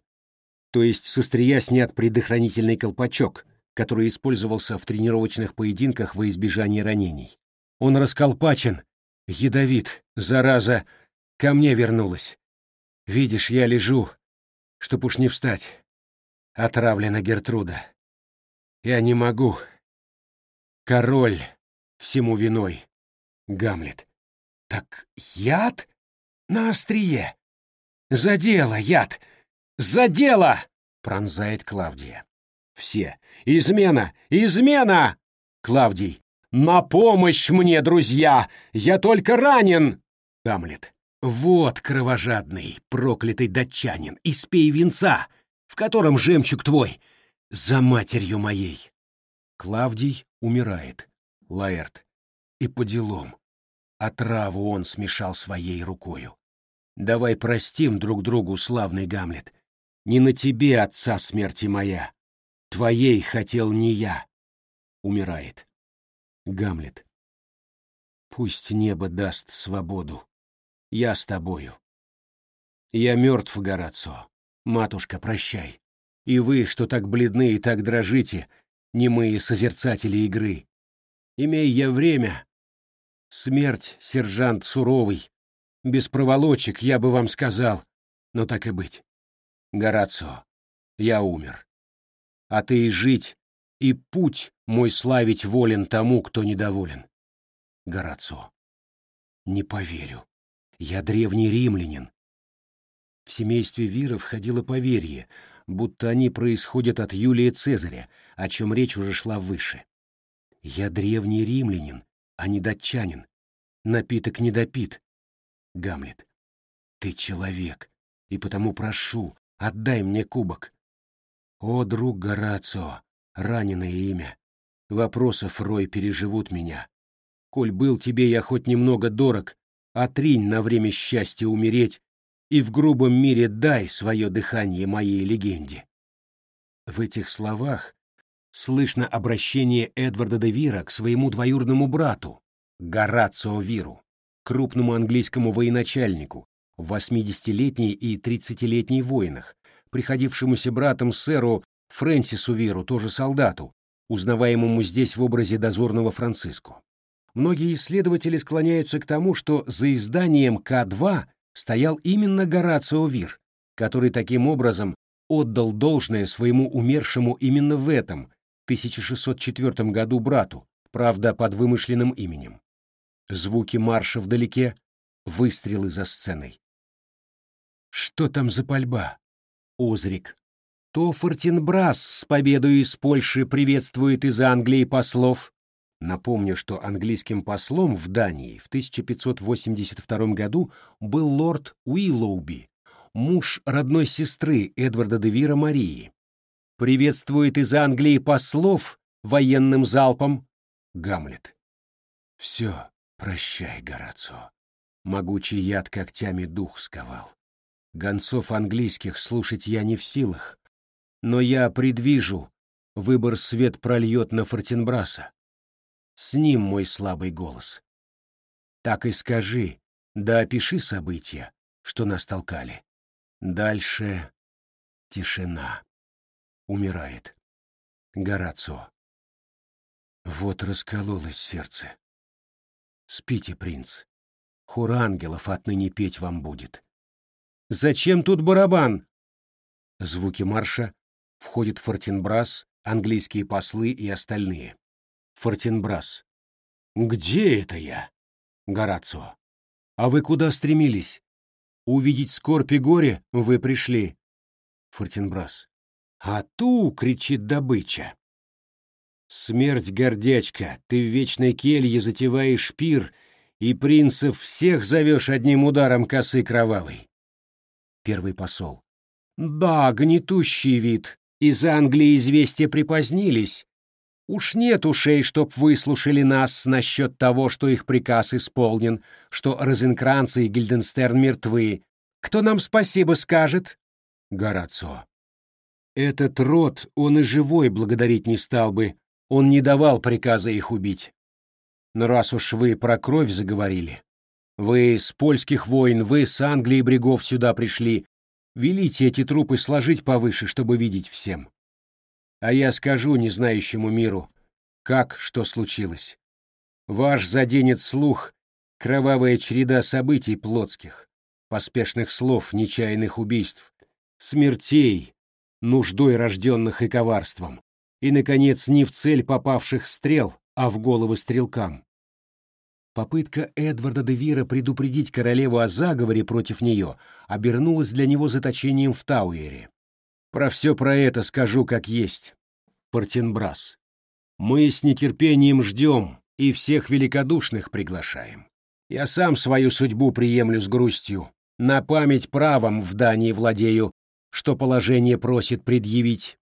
то есть с острия снят предохранительный колпачок, который использовался в тренировочных поединках во избежание ранений. Он расколпачен, ядовит, зараза, ко мне вернулась. Видишь, я лежу, чтоб уж не встать. Отравлена Гертруда. Я не могу. Король всему виной. Гамлет. Так яд на острие? За дело, яд! За дело! Пронзает Клавдия. Все. Измена! Измена! Клавдий. На помощь мне, друзья! Я только ранен! Гамлет. Вот кровожадный, проклятый датчанин, испей венца, в котором жемчуг твой, за матерью моей. Клавдий умирает. Лаэрт. И по делам. Отраву он смешал своей рукою. Давай простим друг другу, славный Гамлет. Не на тебе, отца смерти моя. Твоей хотел не я. Умирает. Гамлет. Пусть небо даст свободу. Я с тобою. Я мертв, Горацио. Матушка, прощай. И вы, что так бледны и так дрожите, немые созерцатели игры. Имей я время, Смерть, сержант суровый. Без проволочек я бы вам сказал, но так и быть. Горацио, я умер. А ты и жить, и путь мой славить волен тому, кто недоволен. Горацио. Не поверю. Я древний римлянин. В семействе Виров ходило поверье, будто они происходят от Юлия Цезаря, о чем речь уже шла выше. Я древний римлянин, а не датчанин. Напиток не допит. Гамлет. Ты человек, и потому прошу, отдай мне кубок. О, друг Горацио, раненое имя. Вопросов рой переживут меня. Коль был тебе я хоть немного дорог, отринь на время счастья умереть и в грубом мире дай свое дыхание моей легенде. В этих словах слышно обращение Эдварда де Вира к своему двоюродному брату, Горацио Виру, крупному английскому военачальнику, в 80-летней и 30-летней войнах, приходившемуся братом сэру Фрэнсису Виру, тоже солдату, узнаваемому здесь в образе дозорного Франциско. Многие исследователи склоняются к тому, что за изданием К2 стоял именно Горацио Вир, который таким образом отдал должное своему умершему именно в этом, 1604 году брату, правда, под вымышленным именем. Звуки марша вдалеке, выстрелы за сценой. Что там за пальба? Озрик. То Фортенбрас с победой из Польши приветствует из Англии послов. Напомню, что английским послом в Дании в 1582 году был лорд Уиллоуби, муж родной сестры Эдварда де Вира Марии. Приветствует из Англии послов военным залпом. Гамлет. Все, прощай, Горацио. Могучий яд когтями дух сковал. Гонцов английских слушать я не в силах, но я предвижу, выбор свет прольет на Фортенбраса. С ним мой слабый голос. Так и скажи, да опиши события, что нас толкали. Дальше тишина. Умирает. Горацио. Вот раскололось сердце. Спите, принц. Хор ангелов отныне петь вам будет. Зачем тут барабан? Звуки марша. Входит Фортенбрас, английские послы и остальные. Фортенбрас. Где это я? Горацио. А вы куда стремились? Увидеть скорбь и горе вы пришли. Фортенбрас. А ту, кричит добыча. Смерть, гордячка, ты в вечной келье затеваешь пир, и принцев всех зовешь одним ударом косы кровавой. Первый посол. Да, гнетущий вид. Из Англии известия припозднились. Уж нет ушей, чтоб выслушали нас насчет того, что их приказ исполнен, что Розенкранц и Гильденстерн мертвы. Кто нам спасибо скажет? Горацио. Этот род он и живой благодарить не стал бы, он не давал приказа их убить. Но раз уж вы про кровь заговорили, вы с польских войн, вы с Англии брегов сюда пришли, велите эти трупы сложить повыше, чтобы видеть всем а я скажу незнающему миру, как что случилось. Ваш заденет слух кровавая череда событий плотских, поспешных слов, нечаянных убийств, смертей, нуждой рожденных и коварством, и, наконец, не в цель попавших стрел, а в головы стрелкам. Попытка Эдварда де Вира предупредить королеву о заговоре против нее обернулась для него заточением в Тауэре. Про все про это скажу как есть. Портенбрас. Мы с нетерпением ждем и всех великодушных приглашаем. Я сам свою судьбу приемлю с грустью. На память правом в Дании владею, что положение просит предъявить.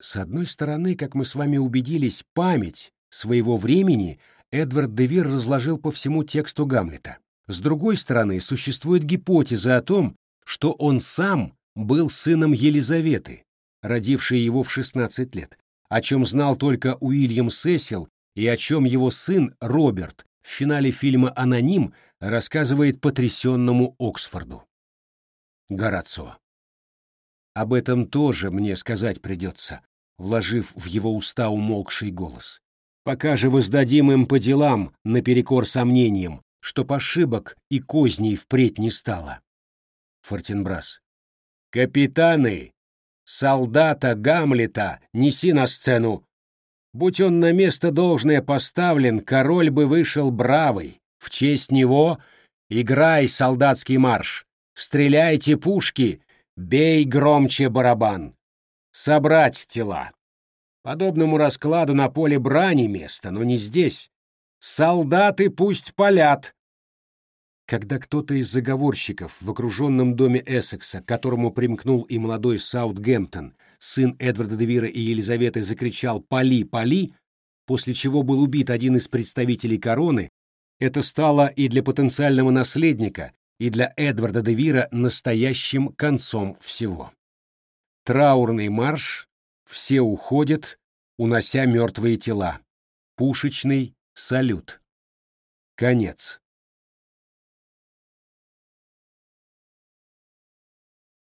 С одной стороны, как мы с вами убедились, память своего времени Эдвард де Вир разложил по всему тексту Гамлета. С другой стороны, существует гипотеза о том, что он сам был сыном Елизаветы, родившей его в 16 лет, о чем знал только Уильям Сесил и о чем его сын Роберт в финале фильма «Аноним» рассказывает потрясенному Оксфорду. Горацио. Об этом тоже мне сказать придется, вложив в его уста умолкший голос. Пока же воздадим им по делам, наперекор сомнениям, что ошибок и козней впредь не стало. Фортенбрас. «Капитаны! Солдата Гамлета неси на сцену! Будь он на место должное поставлен, король бы вышел бравый. В честь него играй солдатский марш, стреляйте пушки, бей громче барабан. Собрать тела. Подобному раскладу на поле брани место, но не здесь. Солдаты пусть палят, когда кто-то из заговорщиков в окруженном доме Эссекса, к которому примкнул и молодой Саутгемптон, сын Эдварда де Вира и Елизаветы, закричал «Пали, пали!», после чего был убит один из представителей короны, это стало и для потенциального наследника, и для Эдварда де Вира настоящим концом всего. Траурный марш, все уходят, унося мертвые тела. Пушечный салют. Конец.